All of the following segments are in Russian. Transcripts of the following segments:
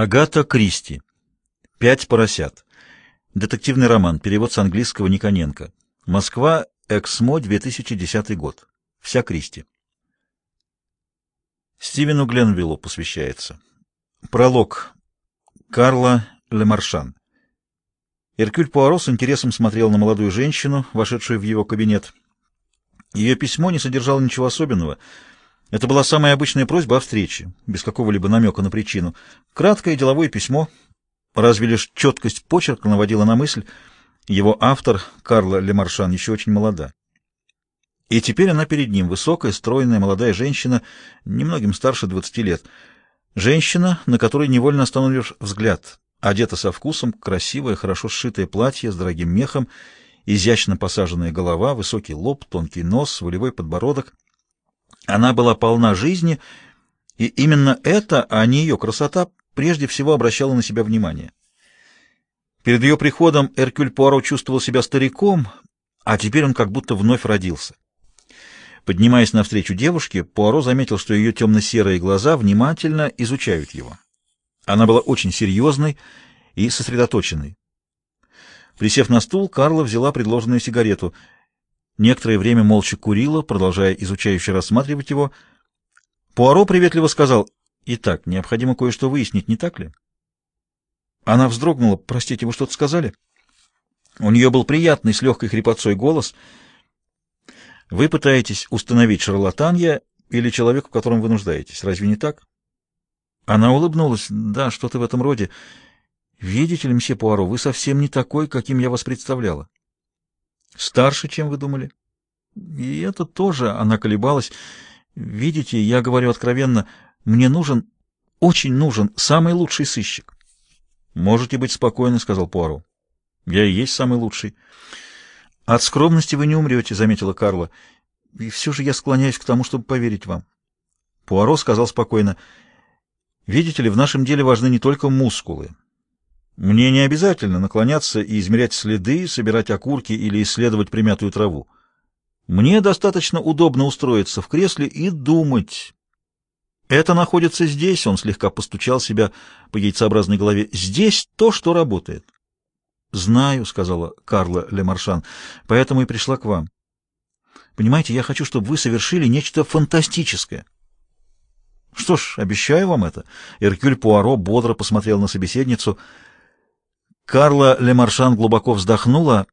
Агата Кристи. «Пять поросят». Детективный роман. Перевод с английского Никоненко. Москва. Эксмо. 2010 год. Вся Кристи. Стивену Гленвиллу посвящается. Пролог. Карла Лемаршан. Эркюль Пуаро с интересом смотрел на молодую женщину, вошедшую в его кабинет. Ее письмо не содержало ничего особенного — это была самая обычная просьба о встрече, без какого-либо намека на причину. Краткое деловое письмо, разве лишь четкость почерка наводила на мысль, его автор, Карла Лемаршан, еще очень молода. И теперь она перед ним, высокая, стройная, молодая женщина, немногим старше 20 лет. Женщина, на которой невольно остановишь взгляд, одета со вкусом, красивое, хорошо сшитое платье с дорогим мехом, изящно посаженная голова, высокий лоб, тонкий нос, волевой подбородок — она была полна жизни, и именно это, а не ее красота, прежде всего обращала на себя внимание. Перед ее приходом Эркюль Пуаро чувствовал себя стариком, а теперь он как будто вновь родился. Поднимаясь навстречу девушке, Пуаро заметил, что ее темно-серые глаза внимательно изучают его. Она была очень серьезной и сосредоточенной. Присев на стул, Карла взяла предложенную сигарету — Некоторое время молча курила, продолжая изучающе рассматривать его. Пуаро приветливо сказал, «Итак, необходимо кое-что выяснить, не так ли?» Она вздрогнула. «Простите, вы что-то сказали?» У нее был приятный, с легкой хрипотцой голос. «Вы пытаетесь установить шарлатанья или человека, в котором вы нуждаетесь. Разве не так?» Она улыбнулась. «Да, что-то в этом роде. Видите ли, мсье Пуаро, вы совсем не такой, каким я вас представляла. Старше, чем вы думали? И это тоже, она колебалась. Видите, я говорю откровенно, мне нужен, очень нужен самый лучший сыщик. Можете быть спокойны, сказал Пуаро. Я и есть самый лучший. От скромности вы не умрете, заметила Карла. И все же я склоняюсь к тому, чтобы поверить вам. Пуаро сказал спокойно. Видите ли, в нашем деле важны не только мускулы. Мне не обязательно наклоняться и измерять следы, собирать окурки или исследовать примятую траву. Мне достаточно удобно устроиться в кресле и думать. Это находится здесь, он слегка постучал себя по яйцеобразной голове. Здесь то, что работает. Знаю, сказала Карла Лемаршан, поэтому и пришла к вам. Понимаете, я хочу, чтобы вы совершили нечто фантастическое. Что ж, обещаю вам это. Эркюль Пуаро бодро посмотрел на собеседницу — Карла Лемаршан глубоко вздохнула.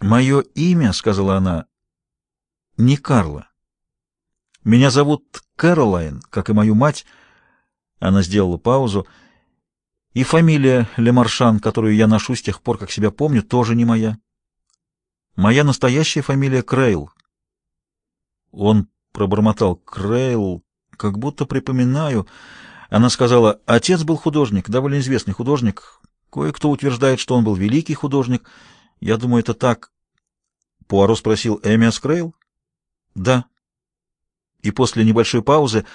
«Мое имя, — сказала она, — не Карла. Меня зовут Кэролайн, как и мою мать». Она сделала паузу. «И фамилия Лемаршан, которую я ношу с тех пор, как себя помню, тоже не моя. Моя настоящая фамилия Крейл». Он пробормотал «Крейл, как будто припоминаю». Она сказала, отец был художник, довольно известный художник, Кое-кто утверждает, что он был великий художник. Я думаю, это так. Пуаро спросил Эмиас Крейл? Да. И после небольшой паузы,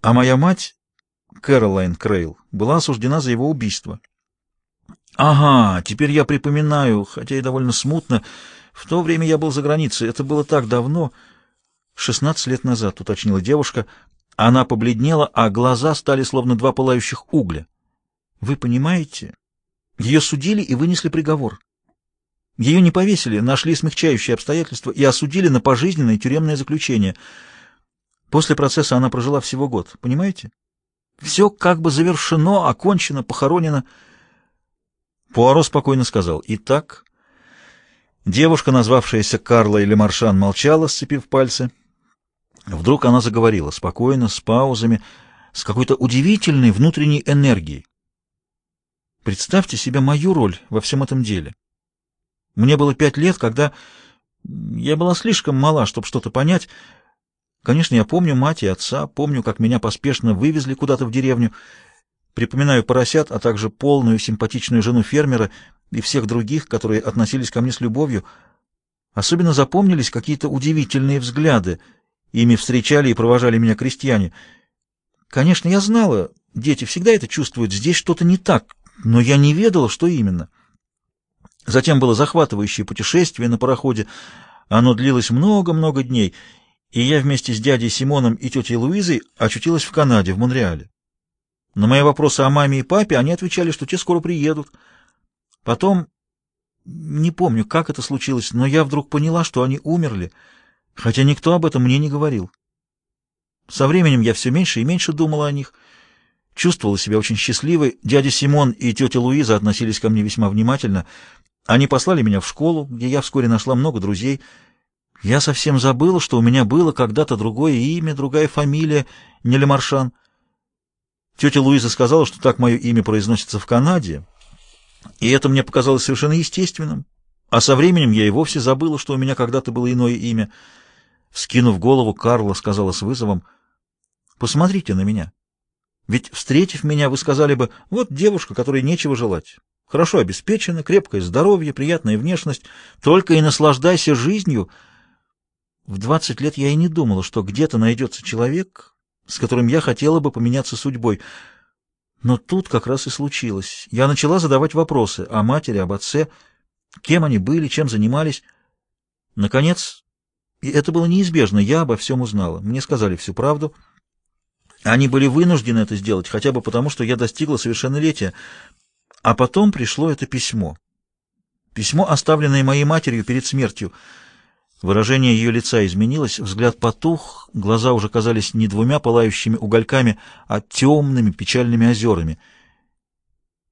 а моя мать, Кэролайн Крейл, была осуждена за его убийство. Ага, теперь я припоминаю, хотя и довольно смутно. В то время я был за границей. Это было так давно. Шестнадцать лет назад, уточнила девушка. Она побледнела, а глаза стали словно два пылающих угля. Вы понимаете, ее судили и вынесли приговор. Ее не повесили, нашли смягчающие обстоятельства и осудили на пожизненное тюремное заключение. После процесса она прожила всего год, понимаете? Все как бы завершено, окончено, похоронено. Пуаро спокойно сказал. Итак, девушка, назвавшаяся Карла или Маршан, молчала, сцепив пальцы. Вдруг она заговорила, спокойно, с паузами, с какой-то удивительной внутренней энергией. Представьте себе мою роль во всем этом деле. Мне было пять лет, когда я была слишком мала, чтобы что-то понять. Конечно, я помню мать и отца, помню, как меня поспешно вывезли куда-то в деревню. Припоминаю поросят, а также полную симпатичную жену фермера и всех других, которые относились ко мне с любовью. Особенно запомнились какие-то удивительные взгляды. Ими встречали и провожали меня крестьяне. Конечно, я знала, дети всегда это чувствуют, здесь что-то не так, но я не ведала, что именно. Затем было захватывающее путешествие на пароходе. Оно длилось много-много дней, и я вместе с дядей Симоном и тетей Луизой очутилась в Канаде, в Монреале. На мои вопросы о маме и папе они отвечали, что те скоро приедут. Потом, не помню, как это случилось, но я вдруг поняла, что они умерли, хотя никто об этом мне не говорил. Со временем я все меньше и меньше думала о них, чувствовала себя очень счастливой. Дядя Симон и тетя Луиза относились ко мне весьма внимательно. Они послали меня в школу, где я вскоре нашла много друзей. Я совсем забыла, что у меня было когда-то другое имя, другая фамилия, не Лемаршан. Тетя Луиза сказала, что так мое имя произносится в Канаде, и это мне показалось совершенно естественным. А со временем я и вовсе забыла, что у меня когда-то было иное имя. Скинув голову, Карла сказала с вызовом, «Посмотрите на меня. Ведь, встретив меня, вы сказали бы, вот девушка, которой нечего желать. Хорошо обеспечена, крепкое здоровье, приятная внешность. Только и наслаждайся жизнью». В двадцать лет я и не думала, что где-то найдется человек, с которым я хотела бы поменяться судьбой. Но тут как раз и случилось. Я начала задавать вопросы о матери, об отце, кем они были, чем занимались. Наконец, и это было неизбежно, я обо всем узнала. Мне сказали всю правду. Они были вынуждены это сделать, хотя бы потому, что я достигла совершеннолетия. А потом пришло это письмо. Письмо, оставленное моей матерью перед смертью — Выражение ее лица изменилось, взгляд потух, глаза уже казались не двумя пылающими угольками, а темными печальными озерами.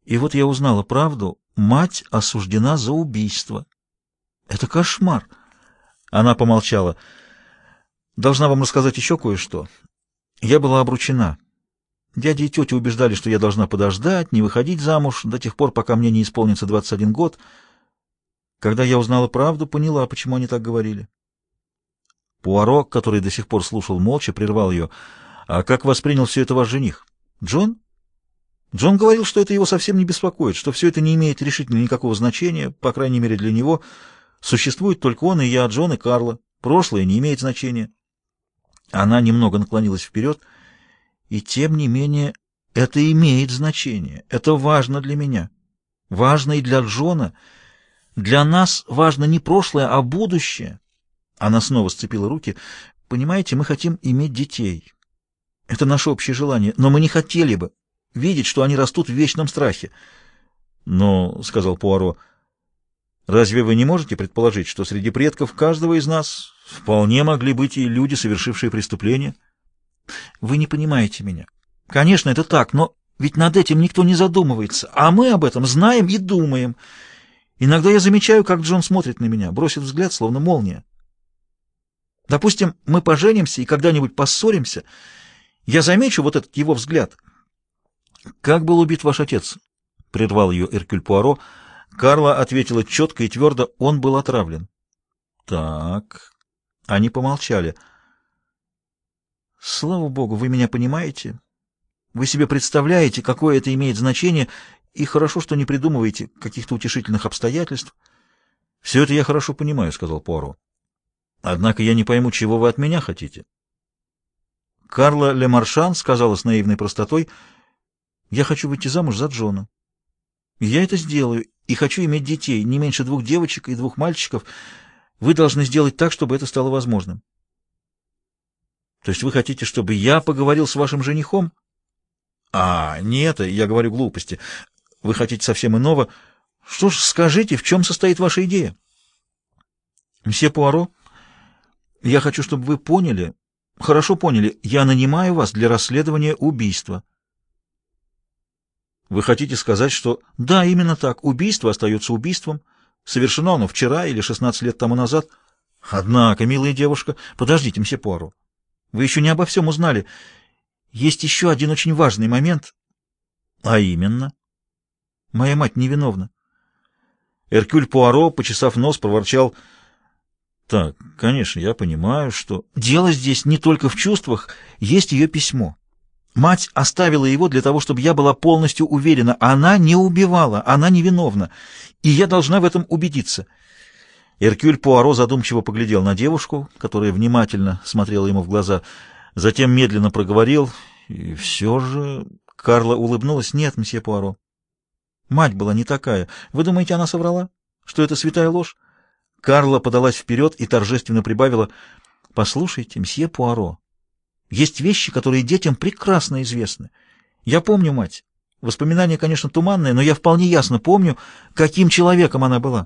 И вот я узнала правду. Мать осуждена за убийство. Это кошмар. Она помолчала. Должна вам рассказать еще кое-что. Я была обручена. Дядя и тетя убеждали, что я должна подождать, не выходить замуж до тех пор, пока мне не исполнится 21 год — когда я узнала правду, поняла, почему они так говорили. Пуаро, который до сих пор слушал молча, прервал ее. «А как воспринял все это ваш жених? Джон?» Джон говорил, что это его совсем не беспокоит, что все это не имеет решительно никакого значения, по крайней мере для него. Существует только он и я, Джон и Карла. Прошлое не имеет значения. Она немного наклонилась вперед. И тем не менее, это имеет значение. Это важно для меня. Важно и для Джона — для нас важно не прошлое, а будущее. Она снова сцепила руки. Понимаете, мы хотим иметь детей. Это наше общее желание, но мы не хотели бы видеть, что они растут в вечном страхе. Но, — сказал Пуаро, — разве вы не можете предположить, что среди предков каждого из нас вполне могли быть и люди, совершившие преступления? Вы не понимаете меня. Конечно, это так, но ведь над этим никто не задумывается, а мы об этом знаем и думаем. Иногда я замечаю, как Джон смотрит на меня, бросит взгляд, словно молния. Допустим, мы поженимся и когда-нибудь поссоримся. Я замечу вот этот его взгляд. «Как был убит ваш отец?» — прервал ее Эркюль Пуаро. Карла ответила четко и твердо, он был отравлен. «Так...» Они помолчали. «Слава Богу, вы меня понимаете? Вы себе представляете, какое это имеет значение, и хорошо, что не придумываете каких-то утешительных обстоятельств. — Все это я хорошо понимаю, — сказал Пуаро. — Однако я не пойму, чего вы от меня хотите. Карла Лемаршан сказала с наивной простотой, — я хочу выйти замуж за Джона. Я это сделаю, и хочу иметь детей, не меньше двух девочек и двух мальчиков. Вы должны сделать так, чтобы это стало возможным. — То есть вы хотите, чтобы я поговорил с вашим женихом? — А, не это, я говорю глупости. Вы хотите совсем иного. Что ж, скажите, в чем состоит ваша идея? Мсье Пуаро, я хочу, чтобы вы поняли, хорошо поняли, я нанимаю вас для расследования убийства. Вы хотите сказать, что... Да, именно так. Убийство остается убийством. Совершено оно вчера или 16 лет тому назад. Однако, милая девушка, подождите, мсье Пуаро. Вы еще не обо всем узнали. Есть еще один очень важный момент. А именно... Моя мать невиновна. Эркюль Пуаро, почесав нос, проворчал. Так, конечно, я понимаю, что... Дело здесь не только в чувствах, есть ее письмо. Мать оставила его для того, чтобы я была полностью уверена. Она не убивала, она невиновна, и я должна в этом убедиться. Эркюль Пуаро задумчиво поглядел на девушку, которая внимательно смотрела ему в глаза, затем медленно проговорил, и все же... Карла улыбнулась. «Нет, мсье Пуаро, Мать была не такая. Вы думаете, она соврала? Что это святая ложь? Карла подалась вперед и торжественно прибавила. «Послушайте, мсье Пуаро, есть вещи, которые детям прекрасно известны. Я помню мать. Воспоминания, конечно, туманные, но я вполне ясно помню, каким человеком она была.